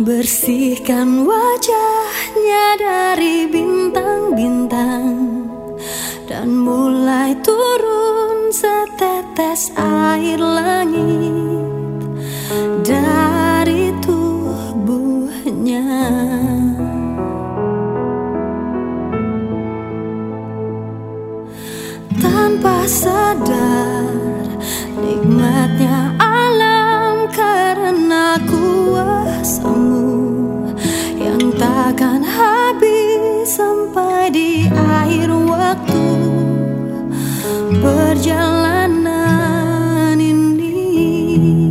Bersihkan wajahnya dari bintang-bintang Dan mulai turun setetes air langit Dari tubuhnya. Tanpa sadar takkan habis sampai di akhir waktu. Perjalanan ini.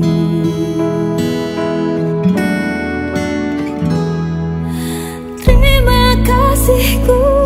Terima kasihku.